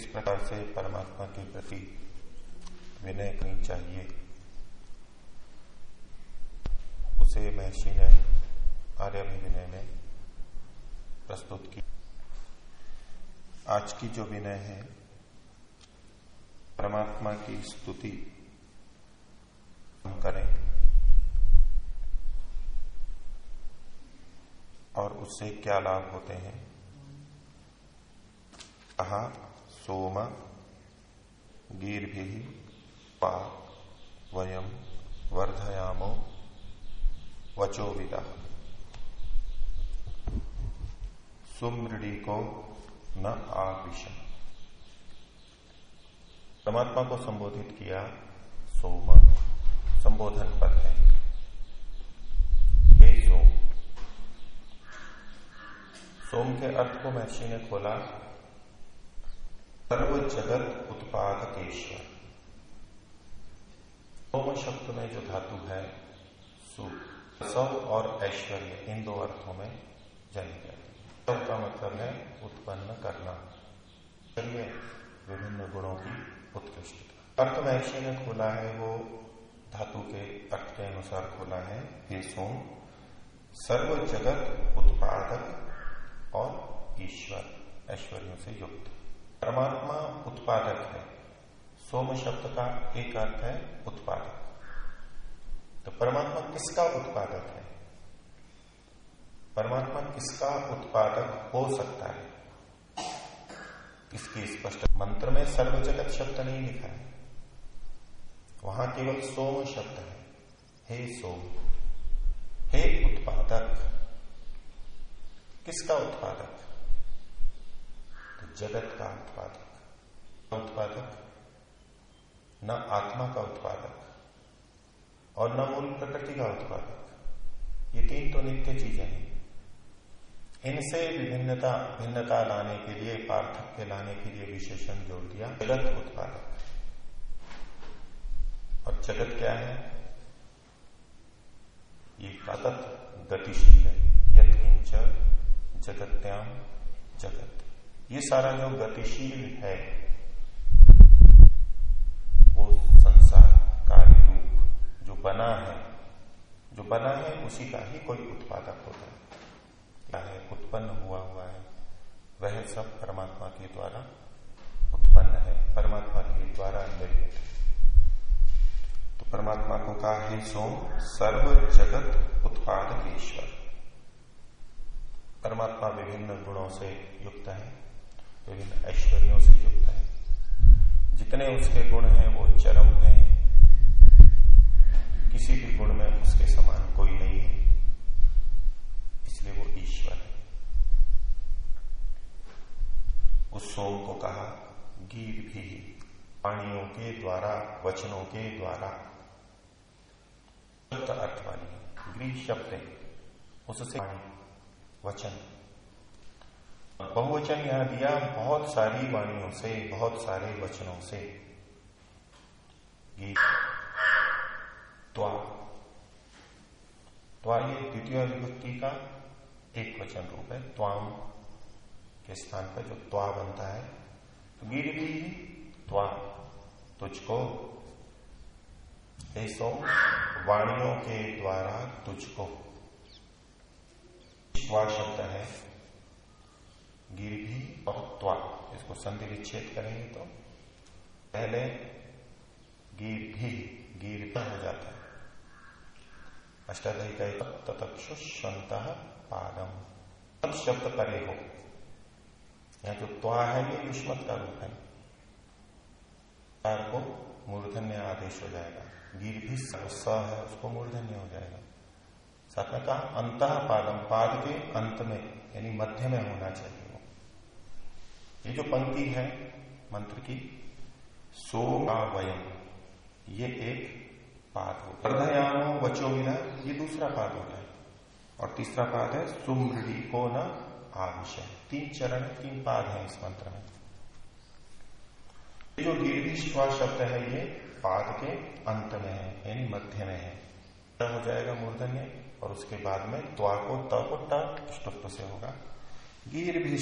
किस प्रकार से परमात्मा के प्रति विनय करनी चाहिए। उसे महर्षि ने आर्यभिविनय में प्रस्तुत की। आज की जो विनय है, परमात्मा की स्तुति हम करें और उससे क्या लाभ होते हैं? कहा सोम, गीर्भि, पा वयम वर्धयामो, वचो विदा। सुमृडी को न आविश। परमात्मा को संबोधित किया सोम, संबोधन पद है। हे सोम सोम के अर्थ को महर्षि ने खोला सर्व जगत उत्पादकेश्वर सोम शब्द में जो धातु है, सु सौ और ऐश्वर्य इन दो अर्थों में जानी जाती है सौ का मतलब है उत्पन्न करना। चलिए विभिन्न गुणों की उत्कृष्टता। अर्थ महर्षि ने खोला है वो धातु के अर्थ के अनुसार खोला है, ये सोम सर्व जगत उत्पादक और ईश्वर, ऐश्वर्यों से युक्त। परमात्मा उत्पादक है। सोम शब्द का एक अर्थ है उत्पादक। तो परमात्मा किसका उत्पादक है? परमात्मा किसका उत्पादक हो सकता है? इसकी स्पष्ट इस मंत्र में सर्व जगत शब्द नहीं लिखा है। वहाँ केवल सोम शब्द है। हे सोम, हे उत्पादक, किसका उत्पादक? जगत का उत्पादक। उत्पादक, न आत्मा का उत्पादक, और न मूल प्रकृति का उत्पादक। ये तीन तो नित्य चीज़ें हैं। इनसे विभिन्नता, भिन्नता लाने के लिए, पार्थक्य लाने के लिए विशेषण जोड़ दिया। जगत उत्पादक। और जगत क्या है? ये सतत गतिशील है। यत्किंच जगत्याम जगत। ये सारा जो गतिशील है, वो संसार कार्य रूप जो बना है, जो बना है, उसी का ही कोई उत्पादक होता है। क्या है? उत्पन्न हुआ हुआ है। वह सब परमात्मा के द्वारा उत्पन्न है। परमात्मा के द्वारा निर्मित है। तो परमात्मा को कहा है सोम, सर्व जगत उत्पादक ईश्वर परमात्मा विभिन्न गुणों से युक्त है। विभिन्न ऐश्वर्यों से युक्त है। जितने उसके गुण हैं, वो चरम हैं। किसी भी गुण में उसके समान कोई नहीं है। इसलिए वो ईश्वर है। उस सोम को कहा गीर भी पाणियों के द्वारा, वचनों के द्वारा। अर्थ वाली, ग्रीक शब्द उससे वचन बहुवचन यहाँ दिया बहुत सारी वाणियों से, बहुत सारे वचनों से। गीत त्वा। त्वा ये द्वितीय विभक्ति का एक वचन रूप है। त्वाम के स्थान पर जो त्वा बनता है तो गिर भी त्वा, तुझको। ऐसो वाणियों के द्वारा तुझको। शब्द है। भी और त्वा। इसको संधि विच्छेद करेंगे तो पहले गिर भी गिर हो जाता है। अष्टाध्यायी का ततक्षुष्वंत पादम शब्द परे हो। यहाँ जो त्वा है, ये युष्मत का रूप है। कार को मूर्धन्य आदेश हो जाएगा। गिर भी स है, उसको मूर्धन्य हो जाएगा। साथ में कहा, अंत पादम पाद के अंत में, यानी मध्य में होना चाहिए। ये जो पंक्ति है, मंत्र की, सो वयम, ये एक पाद हो। अर्धयानो वचो विना ये दूसरा पाद हो। गया और तीसरा पाद है, सुमृढ़ी को न आविषय तीन चरण, तीन पाद है इस मंत्र में। ये जो दीर्घी शब्द है, ये पाद के अंत में है, यानी मध्य में है। ट हो जाएगा मूर्धन्य, और उसके बाद में त्वा को त को से होगा। गीर भी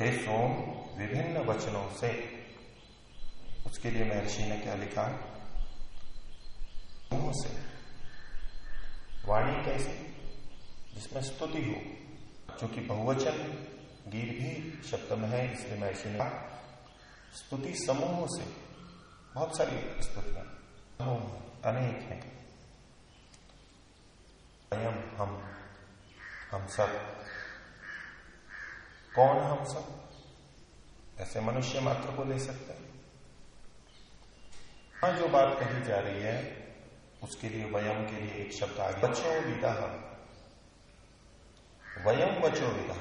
हे सोम विभिन्न वचनों से। उसके लिए महर्षि ने क्या लिखा? मुँह से। वाणी कैसी? जिसमें स्तुति हो। क्योंकि बहुवचन गीर भी शब्द में है, इसलिए महर्षि ने स्तुति समूह से। बहुत सारी स्तुतियाँ। अनेक हैं। हम हम सब। कौन हम सब? ऐसे मनुष्य मात्र को ले सकते हैं। हाँ जो बात कही जा रही है, उसके लिए वयम के लिए एक शब्द आ गया बचो विदा वयम बचो विदा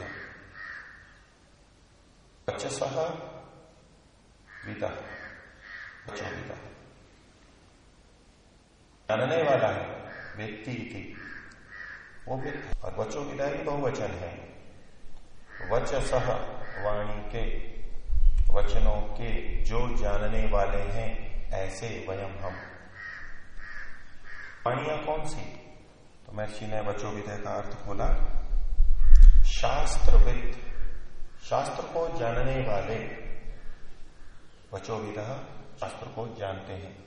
वचस विदा वचो विदा जानने वाला है, व्यक्ति की। वो व्यक्ति और वचो विदा ही बहुवचन है। वचस वाणी के, वचनों के जो जानने वाले हैं, ऐसे वयम हम। वाणिया कौन सी? तो महर्षि ने वचो विदय का अर्थ खोला शास्त्रविद, शास्त्र को जानने वाले वचो वचोविद शास्त्र को जानते हैं।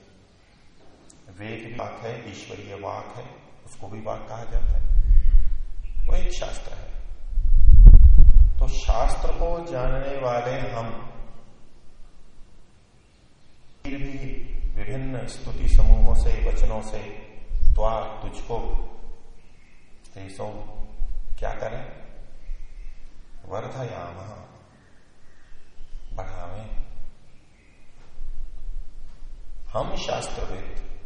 वेद वाक है, ईश्वरीय वाक है, उसको भी वाक कहा जाता है। वो एक शास्त्र है। तो शास्त्र को जानने वाले हम फिर भी विभिन्न स्तुति समूहों से, वचनों से त्वा तुझको तेसो क्या करें? वर्धयाम, बढ़ावे। हम शास्त्रविद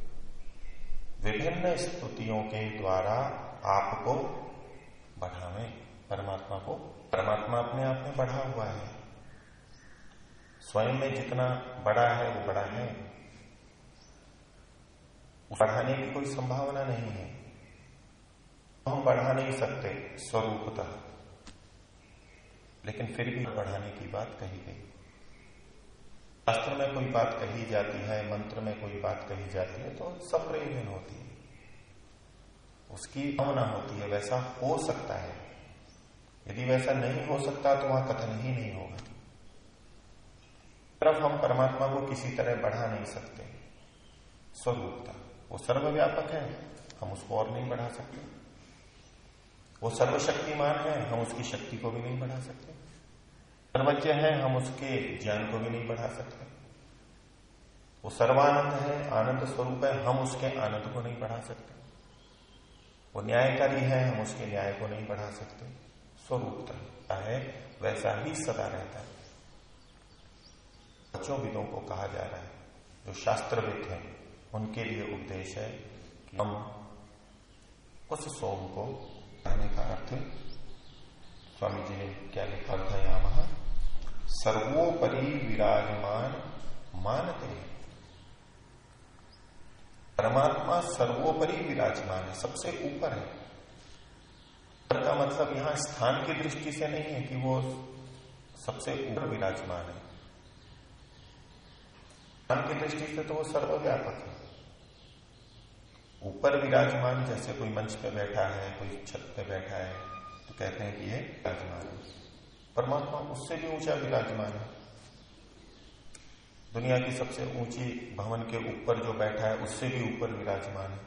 विभिन्न स्तुतियों के द्वारा आपको बढ़ावे। परमात्मा को, परमात्मा अपने आप में बढ़ा हुआ है। स्वयं में जितना बड़ा है, वो बड़ा है। बढ़ाने की कोई संभावना नहीं है। हम बढ़ा नहीं सकते, स्वरूपतः। लेकिन फिर भी बढ़ाने की बात कही गई। शास्त्र में कोई बात कही जाती है, मंत्र में कोई बात कही जाती है तो सब प्रयोजन होती है। उसकी भावना होती है, वैसा हो सकता है। यदि वैसा नहीं हो सकता तो वहाँ कथन ही नहीं होगा। तरफ़ हम परमात्मा को किसी तरह बढ़ा नहीं सकते। स्वरूपता, वो सर्वव्यापक है, हम उसको और नहीं बढ़ा सकते। वो सर्वशक्तिमान है, हम उसकी शक्ति को भी नहीं बढ़ा सकते। सर्वज्ञ है, हम उसके ज्ञान को भी नहीं बढ़ा सकते। वो सर्वानंद है, आनंद स्वरूप है, हम उसके आनंद को नहीं बढ़ा सकते। वो न्यायकारी है, हम उसके न्याय को नहीं बढ़ा सकते। स्वरूपता है, वैसा ही सदा रहता है। बच्चों विदों को कहा जा रहा है, जो शास्त्रविद हैं, उनके लिए उपदेश है कि हम उस सोम को कहने का अर्थ स्वामी जी ने क्या लिखा था यहाँ वहाँ? सर्वोपरि विराजमान मानते परमात्मा सर्वोपरि विराजमान है, सबसे ऊपर है। का मतलब यहाँ स्थान की दृष्टि से नहीं है कि वो सबसे ऊपर विराजमान है। स्थान की दृष्टि से तो वो सर्वव्यापक है। ऊपर विराजमान जैसे कोई मंच पे बैठा है, कोई छत पे बैठा है तो कहते हैं कि ये विराजमान है। परमात्मा उससे भी ऊँचा विराजमान है। दुनिया की सबसे ऊँची भवन के ऊपर जो बैठा है, उससे भी ऊपर विराजमान है।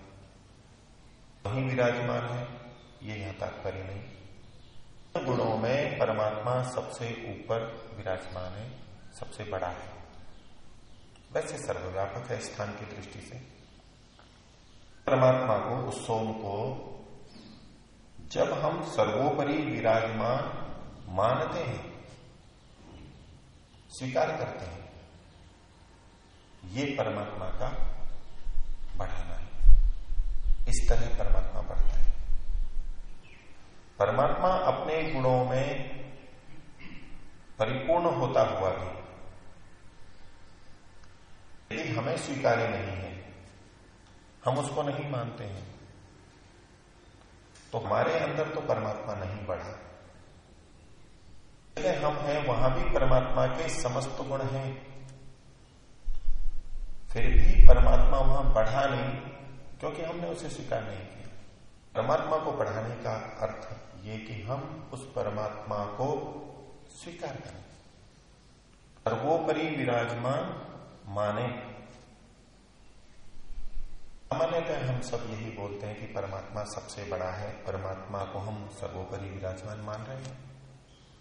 वहीं विराजमान है। ये यहाँ तात्पर्य नहीं। गुणों में परमात्मा सबसे ऊपर विराजमान है, सबसे बड़ा है। वैसे सर्वव्यापक है स्थान की दृष्टि से। परमात्मा को, उस सोम को, जब हम सर्वोपरि विराजमान मानते हैं, स्वीकार करते हैं, ये परमात्मा का बढ़ाना है। इस तरह परमात्मा बढ़ता है परमात्मा अपने गुणों में परिपूर्ण होता हुआ भी यदि हमें स्वीकार्य नहीं है, हम उसको नहीं मानते हैं तो हमारे अंदर तो परमात्मा नहीं बढ़ा जगह हम हैं, वहाँ भी परमात्मा के समस्त गुण हैं। फिर भी परमात्मा वहाँ बढ़ा नहीं, क्योंकि हमने उसे स्वीकार नहीं किया। परमात्मा को बढ़ाने का अर्थ ये कि हम उस परमात्मा को स्वीकार करें। सर्वोपरि विराजमान माने। सामान्यतः हम सब यही बोलते हैं कि परमात्मा सबसे बड़ा है, परमात्मा को हम सर्वोपरि विराजमान मान रहे हैं।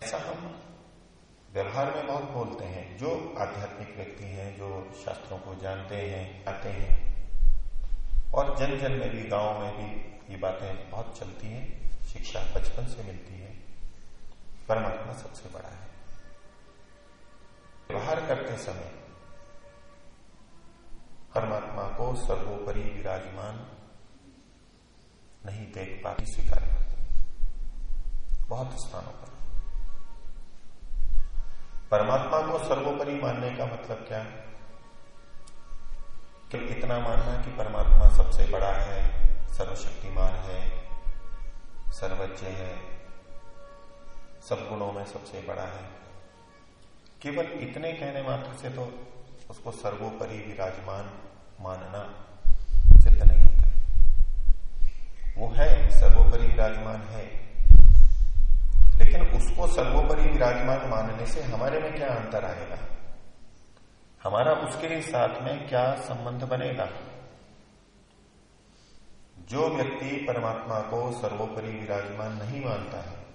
ऐसा हम व्यवहार में बहुत बोलते हैं। जो आध्यात्मिक व्यक्ति हैं, जो शास्त्रों को जानते हैं आते हैं, और जन जन में भी, गाँव में भी ये बातें बहुत चलती हैं। शिक्षा बचपन से मिलती है। परमात्मा सबसे बड़ा है। व्यवहार करते समय परमात्मा को सर्वोपरि विराजमान नहीं देख पाती स्वीकार करते बहुत स्थानों पर। परमात्मा को सर्वोपरि मानने का मतलब क्या? है कि इतना मानना कि परमात्मा सबसे बड़ा है, सर्वशक्तिमान है सर्वज्ञ है। सब गुणों में सबसे बड़ा है। केवल इतने कहने मात्र से तो उसको सर्वोपरि विराजमान मानना सिद्ध नहीं होता। वो है, सर्वोपरि विराजमान है। लेकिन उसको सर्वोपरि विराजमान मानने से हमारे में क्या अंतर आएगा? हमारा उसके साथ में क्या संबंध बनेगा? जो व्यक्ति परमात्मा को सर्वोपरि विराजमान नहीं मानता है,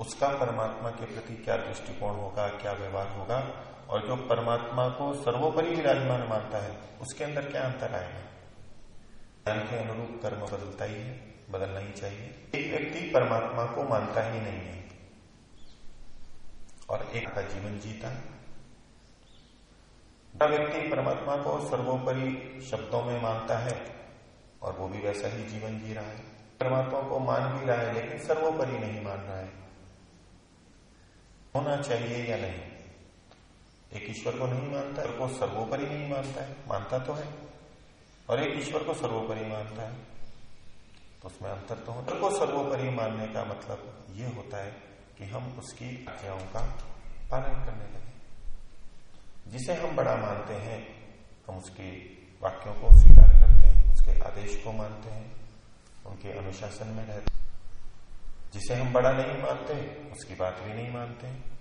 उसका परमात्मा के प्रति क्या दृष्टिकोण होगा, क्या व्यवहार होगा? और जो परमात्मा को सर्वोपरि विराजमान मानता है, उसके अंदर क्या अंतर आएगा? ज्ञान के अनुरूप कर्म बदलता ही है, बदलना ही चाहिए। एक व्यक्ति परमात्मा को मानता ही नहीं है। और एक का जीवन जीता। व्यक्ति परमात्मा को सर्वोपरि शब्दों में मानता है और वो भी वैसा ही जीवन जी रहा है। परमात्मा को मान भी रहा है, लेकिन सर्वोपरि नहीं मान रहा है। होना चाहिए या नहीं? एक ईश्वर को नहीं मानता को सर्वोपरि नहीं मानता है। मानता तो है। और एक ईश्वर को सर्वोपरि मानता है। तो उसमें अंतर तो होता को सर्वोपरि मानने का मतलब ये होता है कि हम उसकी आज्ञाओं का पालन करने लगे। जिसे हम बड़ा मानते हैं, हम उसके वाक्यों को स्वीकार करते हैं। उसके आदेश को मानते हैं, उनके अनुशासन में रहते जिसे हम बड़ा नहीं मानते, उसकी बात भी नहीं मानते।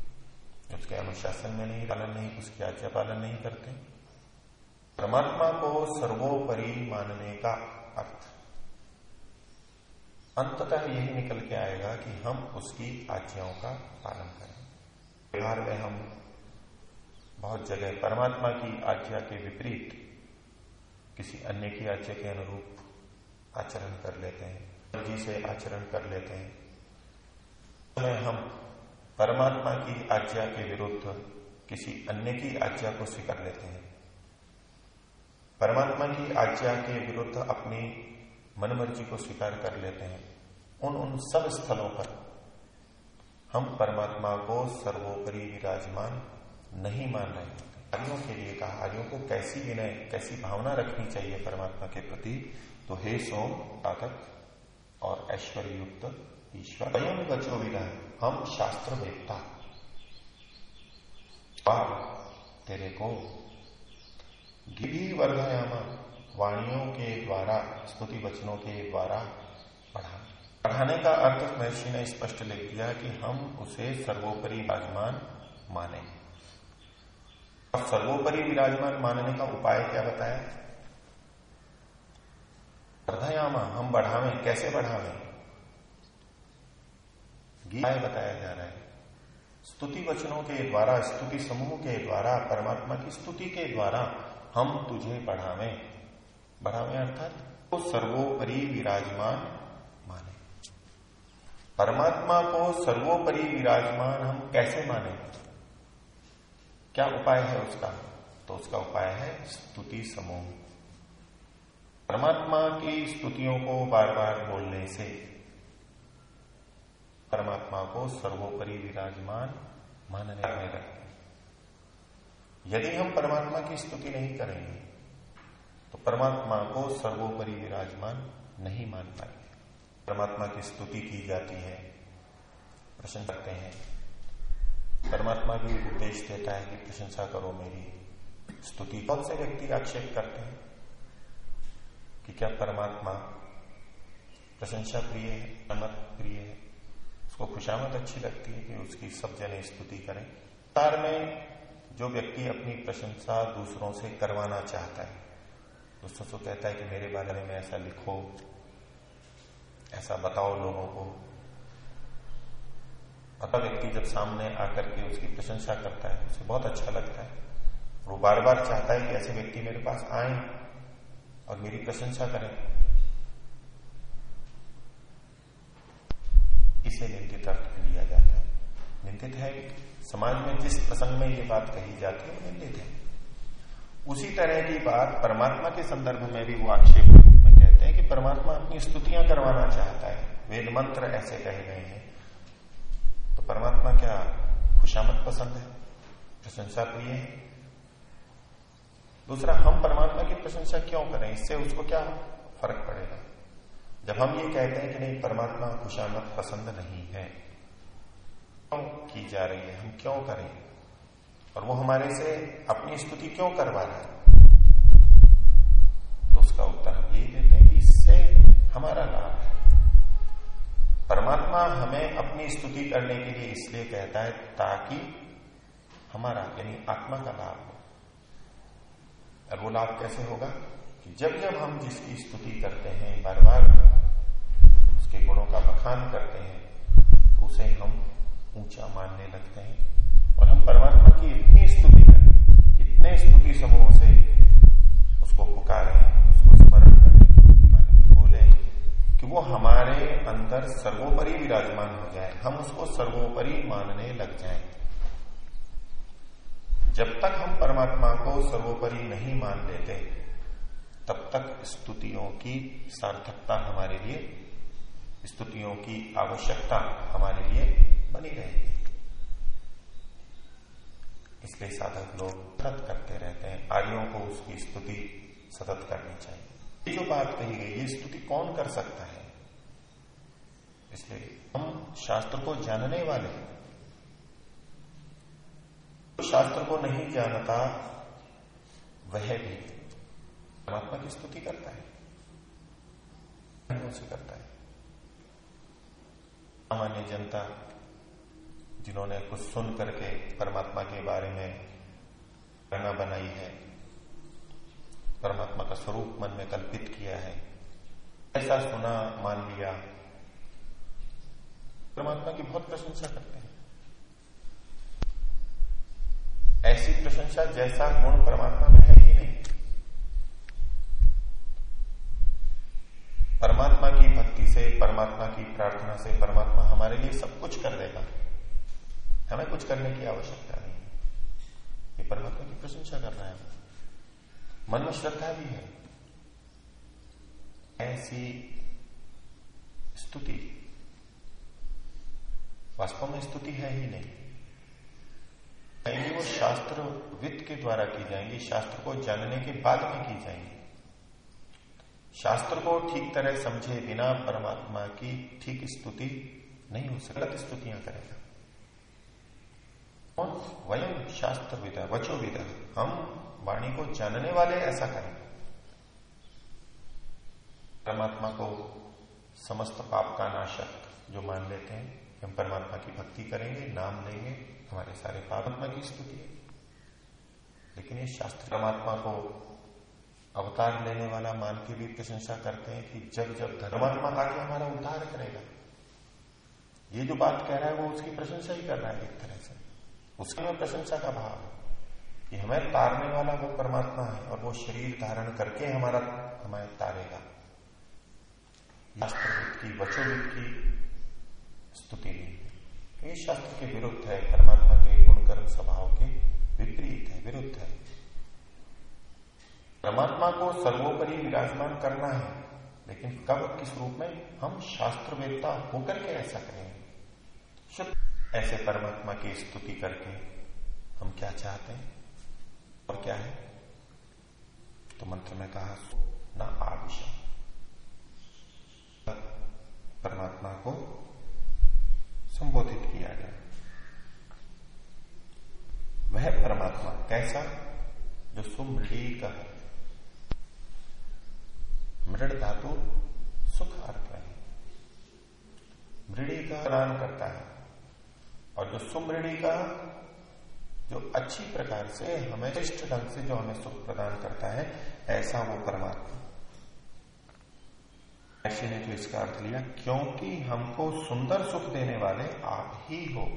उसके अनुशासन में नहीं, पालन नहीं, उसकी आज्ञा पालन नहीं करते। परमात्मा को सर्वोपरि मानने का अर्थ। अंततः यही निकल के आएगा कि हम उसकी आज्ञाओं का पालन करें। व्यवहार में हम बहुत जगह परमात्मा की आज्ञा के विपरीत किसी अन्य की आज्ञा के अनुरूप आचरण कर लेते हैं जी से आचरण कर लेते हैं। तो हम परमात्मा की आज्ञा के विरुद्ध किसी अन्य की आज्ञा को स्वीकार लेते हैं। परमात्मा की आज्ञा के विरुद्ध अपनी मनमर्जी को स्वीकार कर लेते हैं। उन उन सब स्थलों पर हम परमात्मा को सर्वोपरि विराजमान नहीं मान रहे आर्यों के लिए कहा, आर्यों को कैसी विनय, कैसी भावना रखनी चाहिए परमात्मा के प्रति? तो हे सोम साधक और ऐश्वर्य युक्त ईश्वर, स्वयं बचो विदा हम शास्त्र वेदता तेरे को। गिरी वर्धयामा, वाणियों के द्वारा, स्तुति वचनों के द्वारा पढ़ा। पढ़ाने का अर्थ महर्षि ने स्पष्ट लिख दिया कि हम उसे सर्वोपरि विराजमान माने और सर्वोपरि विराजमान मानने का उपाय क्या बताया? वर्धयामा हम बढ़ावे, कैसे बढ़ावे? गीताएँ बताया जा रहा है। स्तुति वचनों के द्वारा, स्तुति समूह के द्वारा, परमात्मा की स्तुति के द्वारा हम तुझे बढ़ावें। बढ़ावे अर्थात तो सर्वोपरि विराजमान माने। परमात्मा को सर्वोपरि विराजमान हम कैसे माने? क्या उपाय है उसका? तो उसका उपाय है स्तुति समूह। परमात्मा की स्तुतियों को बार बार बोलने से परमात्मा को सर्वोपरि विराजमान मानने में लगते यदि हम परमात्मा की स्तुति नहीं करेंगे तो परमात्मा को सर्वोपरि विराजमान नहीं मान पाएँगे। परमात्मा की स्तुति की जाती है। प्रश्न करते हैं परमात्मा भी उपदेश देता है कि प्रशंसा करो मेरी स्तुति। बहुत से व्यक्ति आक्षेप करते हैं कि क्या परमात्मा प्रशंसा प्रिय है अमत प्रिय है? उसको खुशामद अच्छी लगती है कि उसकी सब जने स्तुति करें। तार में जो व्यक्ति अपनी प्रशंसा दूसरों से करवाना चाहता है, दूसरों से कहता है कि मेरे बारे में ऐसा लिखो, ऐसा बताओ लोगों को। अतः व्यक्ति जब सामने आकर के उसकी प्रशंसा करता है, उसे बहुत अच्छा लगता है। वो बार बार चाहता है कि ऐसे व्यक्ति मेरे पास आए और मेरी प्रशंसा करें। इसे निंदित अर्थ लिया जाता है। निंदित है समाज में जिस प्रसंग में ये बात कही जाती है, वो निंदित है। उसी तरह की बात परमात्मा के संदर्भ में भी वो आक्षेप में कहते हैं कि परमात्मा अपनी स्तुतियाँ करवाना चाहता है। वेद मंत्र ऐसे कहे गए हैं तो परमात्मा क्या खुशामद पसंद है? प्रशंसा प्रिय है। दूसरा, हम परमात्मा की प्रशंसा क्यों करें? इससे उसको क्या फ़र्क पड़ेगा? जब हम ये कहते हैं कि नहीं, परमात्मा खुशामद पसंद नहीं है, क्यों की जा रही है? हम क्यों करें? और वो हमारे से अपनी स्तुति क्यों करवा रहा है? तो उसका उत्तर हम यही देते हैं कि इससे हमारा लाभ है। परमात्मा हमें अपनी स्तुति करने के लिए इसलिए कहता है ताकि हमारा, यानी आत्मा का लाभ हो। और वो लाभ कैसे होगा कि जब जब हम जिसकी स्तुति करते हैं बार बार उसके गुणों का बखान करते हैं तो उसे हम ऊँचा मानने लगते हैं और हम परमात्मा की इतनी स्तुति करें इतने स्तुति समूह से उसको पुकारें, उसको स्मरण करें बारे में बोले। कि वो हमारे अंदर सर्वोपरि विराजमान हो जाए। हम उसको सर्वोपरि मानने लग जाएँ। जब तक हम परमात्मा को सर्वोपरि नहीं मान लेते, तब तक स्तुतियों की सार्थकता हमारे लिए, स्तुतियों की आवश्यकता हमारे लिए बनी रहेगी। इसलिए साधक लोग सतत करते रहते हैं। आर्यों को उसकी स्तुति सतत करनी चाहिए। ये जो बात कही गई, ये स्तुति कौन कर सकता है? इसलिए हम शास्त्र को जानने वाले तो शास्त्र को नहीं जानता, वह भी परमात्मा की स्तुति करता है। से करता है। सामान्य जनता, जिन्होंने कुछ सुन करके परमात्मा के बारे में करना बनाई है परमात्मा का स्वरूप मन में कल्पित किया है। ऐसा सुना, मान लिया। परमात्मा की बहुत प्रशंसा करते हैं। ऐसी प्रशंसा जैसा गुण परमात्मा में है ही नहीं। परमात्मा की भक्ति से, परमात्मा की प्रार्थना से, परमात्मा हमारे लिए सब कुछ कर देगा। हमें कुछ करने की आवश्यकता नहीं ये परमात्मा की प्रशंसा कर रहा है। मन में श्रद्धा भी है। ऐसी स्तुति। वास्तव में स्तुति है ही नहीं। जाएँगी वो शास्त्र वित्त के द्वारा की जाएँगी, शास्त्र को जानने के बाद में की जाएँगी। शास्त्र को ठीक तरह समझे बिना परमात्मा की ठीक स्तुति नहीं हो सकती। गलत स्तुतियाँ करेगा। और वयम शास्त्र विदा वचो विदा हम वाणी को जानने वाले ऐसा करें। परमात्मा को समस्त पाप का नाशक जो मान लेते हैं, हम परमात्मा की भक्ति करेंगे, नाम लेंगे, हमारे सारे पापात्मा की स्तुति है। लेकिन ये शास्त्र परमात्मा को अवतार लेने वाला, मान के भी प्रशंसा करते हैं कि जब जब धर्मात्मा आके हमारा उद्धार करेगा। ये जो बात कह रहा है, वो उसकी प्रशंसा ही कर रहा है एक तरह से। उसके में प्रशंसा का भाव है। कि हमें तारने वाला वो परमात्मा है और वो शरीर धारण करके हमारा हमें तारेगा। शास्त्रविद की वचोविद की स्तुति नहीं है। ये शास्त्र के विरुद्ध है, परमात्मा के गुणकर्म स्वभाव के विपरीत है, विरुद्ध है। परमात्मा को सर्वोपरि विराजमान करना है, लेकिन कब, किस रूप में, हम शास्त्रवेदता होकर के ऐसा करेंगे ऐसे परमात्मा की स्तुति करके हम क्या चाहते हैं? और क्या है? तो मंत्र में कहा, न आविशा परमात्मा को संबोधित किया गया। वह परमात्मा कैसा? जो सुमृड़ी का है। मृड धातु सुख अर्थ है। मृड़ी का प्रदान करता है। और जो सुमृड़ी का जो अच्छी प्रकार से हमें श्रेष्ठ ढंग से जो हमें सुख प्रदान करता है, ऐसा वो परमात्मा। ऐसे ने जो इसका अर्थ लिया, क्योंकि हमको सुंदर सुख देने वाले आप ही हो।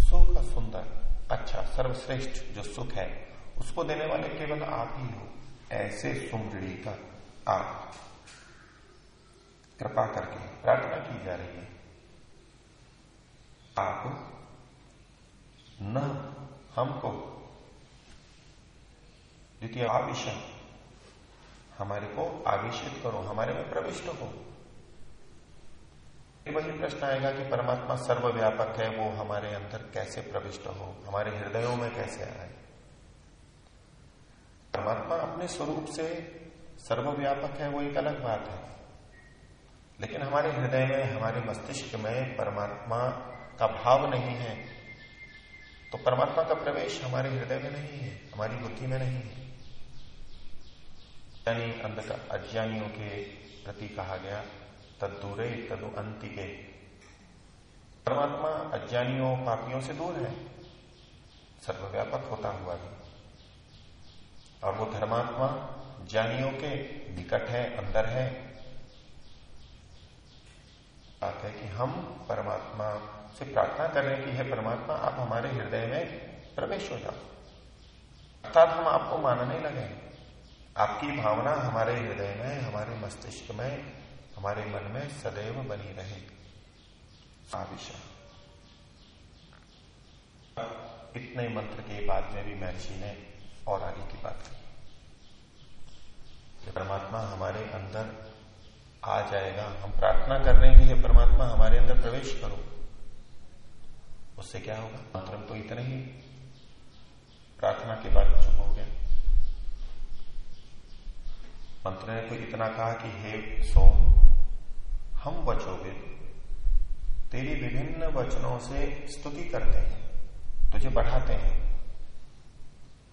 सुख सुंदर अच्छा सर्वश्रेष्ठ जो सुख है, उसको देने वाले केवल आप ही हो। ऐसे सुमृणी का आप। कृपा करके प्रार्थना की जा रही है। आप न हमको। द्वितीय आविशन हमारे को आवेशित करो, हमारे में प्रविष्ट हो। वही प्रश्न आएगा कि परमात्मा सर्वव्यापक है, वो हमारे अंदर कैसे प्रविष्ट हो? हमारे हृदयों में कैसे आए? परमात्मा अपने स्वरूप से सर्वव्यापक है, वो एक अलग बात है। लेकिन हमारे हृदय में, हमारे मस्तिष्क में परमात्मा का भाव नहीं है। तो परमात्मा का प्रवेश हमारे हृदय में नहीं है, हमारी बुद्धि में नहीं है। यानी अंधकार अज्ञानियों के प्रति कहा गया तदूरे तदु अंतिके। परमात्मा अज्ञानियों, पापियों से दूर है। सर्वव्यापक होता हुआ भी। और वो धर्मात्मा ज्ञानियों के निकट है, अंदर है। बात है कि हम परमात्मा से प्रार्थना कर रहे हैं कि हे परमात्मा, आप हमारे हृदय में प्रवेश हो जाओ। अर्थात हम आपको मानने लगे। आपकी भावना हमारे हृदय में, हमारे मस्तिष्क में, हमारे मन में सदैव बनी रहे। आविशा इतने मंत्र के बाद में भी महर्षि ने और आगे की बात की। परमात्मा हमारे अंदर आ जाएगा। हम प्रार्थना कर रहे हैं कि हे परमात्मा हमारे अंदर प्रवेश करो। उससे क्या होगा? मंत्र तो इतना ही। प्रार्थना के बाद चुप हो गया। मंत्र ने तो इतना कहा कि, हे सोम, हम वचोगे तेरी विभिन्न वचनों से स्तुति करते हैं, तुझे बढ़ाते हैं,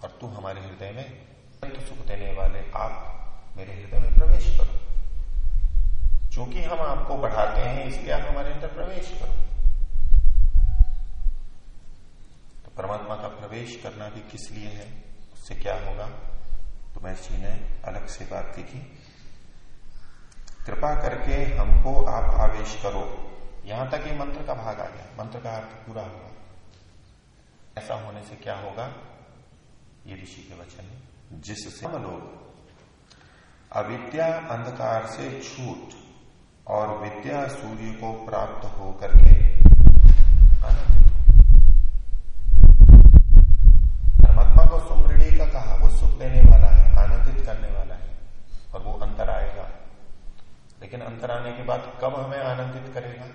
और तू हमारे हृदय में सुख देने वाले आप मेरे हृदय में प्रवेश करो। क्योंकि हम आपको बढ़ाते हैं, इसलिए आप हमारे अंदर प्रवेश करो तो परमात्मा का प्रवेश करना भी किस लिए है, उससे क्या होगा? तो महर्षि ने अलग से बात की कृपा करके हमको आप आवेश करो। यहाँ तक ये मंत्र का भाग आ गया। मंत्र का अर्थ पूरा हुआ। ऐसा होने से क्या होगा? ये ऋषि के वचन है। जिससे लोग अविद्या अंधकार से छूट और विद्या सूर्य को प्राप्त हो करके परमात्मा को सुमृणी का कहा वो सुख देने वाला है, आनंदित करने वाला है, और वो अंतर आएगा। लेकिन अंतर आने के बाद कब हमें आनंदित करेगा?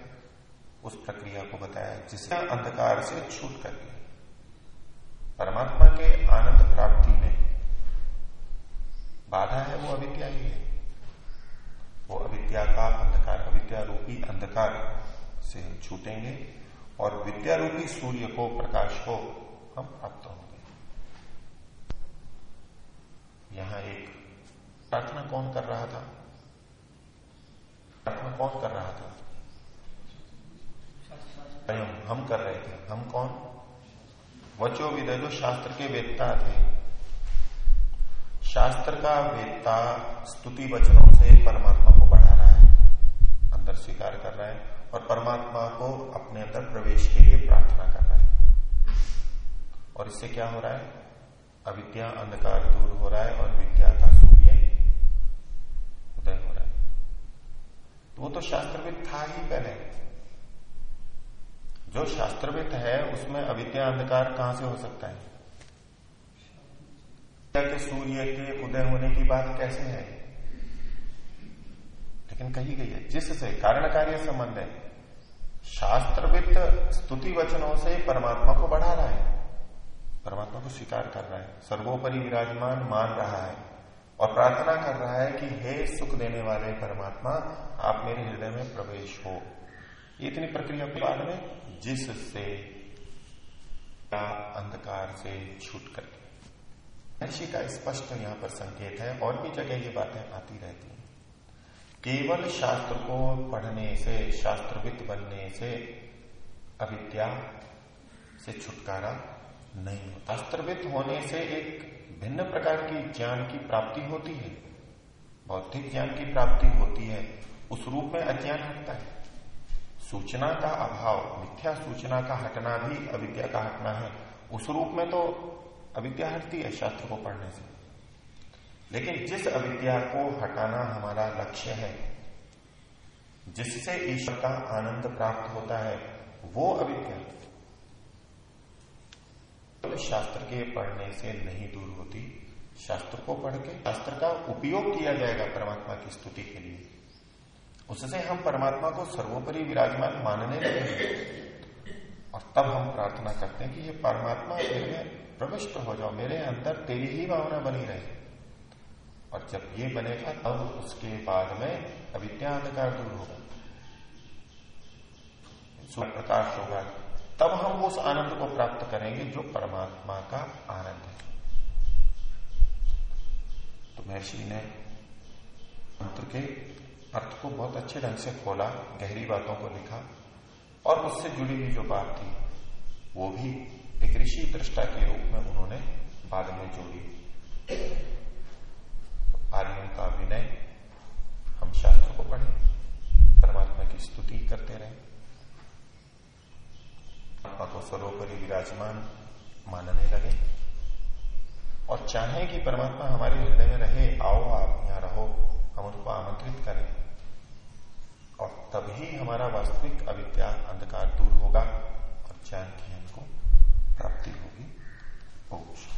उस प्रक्रिया को बताया, जिसे अंधकार से छूट करके परमात्मा के आनंद प्राप्ति में बाधा है, वो अविद्या ही है। वो अविद्या का अंधकार अविद्या रूपी अंधकार से हम छूटेंगे, और विद्या रूपी सूर्य को, प्रकाश को हम प्राप्त होंगे। यहाँ एक प्रार्थना कौन कर रहा था? प्रार्थना कौन कर रहा था? स्वयं, हम कर रहे थे। हम कौन? वचो विदय जो शास्त्र के वेदता थे। शास्त्र का वेदता स्तुति वचनों से परमात्मा को बढ़ा रहा है, अंदर स्वीकार कर रहा है और परमात्मा को अपने अंदर प्रवेश के लिए प्रार्थना कर रहा है। और इससे क्या हो रहा है? अविद्या अंधकार दूर हो रहा है और विद्या का सूर्य उदय हो रहा है। तो वो तो शास्त्रविद था ही पहले। जो शास्त्रविद है, उसमें अविद्या अंधकार कहाँ से हो सकता है? के सूर्य के उदय होने की बात कैसे है? लेकिन कही गई है, जिससे कारण कार्य संबंध है। शास्त्रविद स्तुति वचनों से परमात्मा को बढ़ा रहा है। परमात्मा को स्वीकार कर रहा है। सर्वोपरि विराजमान मान रहा है और प्रार्थना कर रहा है कि हे सुख देने वाले परमात्मा, आप मेरे हृदय में प्रवेश हो। इतनी प्रक्रिया के बाद में जिससे अंधकार से छूट करके। ऋषि का स्पष्ट यहाँ पर संकेत है, और भी जगह ये बातें आती रहती हैं। केवल शास्त्र को पढ़ने से, शास्त्रविद बनने से अविद्या से छुटकारा नहीं होता। अस्त्रविद होने से एक भिन्न प्रकार की ज्ञान की प्राप्ति होती है। बौद्धिक ज्ञान की प्राप्ति होती है। उस रूप में अज्ञान हटता है। सूचना का अभाव, मिथ्या सूचना का हटना भी अविद्या का हटना है। उस रूप में तो अविद्या हटती है शास्त्र को पढ़ने से। लेकिन जिस अविद्या को हटाना हमारा लक्ष्य है, जिससे ईश्वर का आनंद प्राप्त होता है, वो अविद्या तो शास्त्र के पढ़ने से नहीं दूर होती। शास्त्र को पढ़ के शास्त्र का उपयोग किया जाएगा परमात्मा की स्तुति के लिए। उससे हम परमात्मा को सर्वोपरि विराजमान मानने लगे और तब हम प्रार्थना करते हैं कि ये परमात्मा मेरे प्रविष्ट हो जाओ, मेरे अंदर तेरी ही भावना बनी रहे। और जब ये बनेगा, तब उसके बाद में अविद्या अंधकार दूर होगा। सूर्य प्रकाश होगा। तब हम उस आनंद को प्राप्त करेंगे जो परमात्मा का आनंद है। तो महर्षि ने मंत्र के अर्थ को बहुत अच्छे ढंग से खोला, गहरी बातों को लिखा, और उससे जुड़ी हुई जो बात थी, वो भी एक ऋषि दृष्टा के रूप में उन्होंने बाद में जोड़ी। आर्यन का विनय, हम शास्त्र को पढ़े, परमात्मा की स्तुति करते रहे। आत्मा को सर्वोपरि विराजमान, मानने लगे। और चाहे कि परमात्मा हमारे हृदय में रहे, आओ आप यहाँ रहो, हम उनको आमंत्रित करें। और तभी हमारा वास्तविक अविद्या अंधकार दूर होगा और ज्ञान की हमको प्राप्ति होगी। ओम।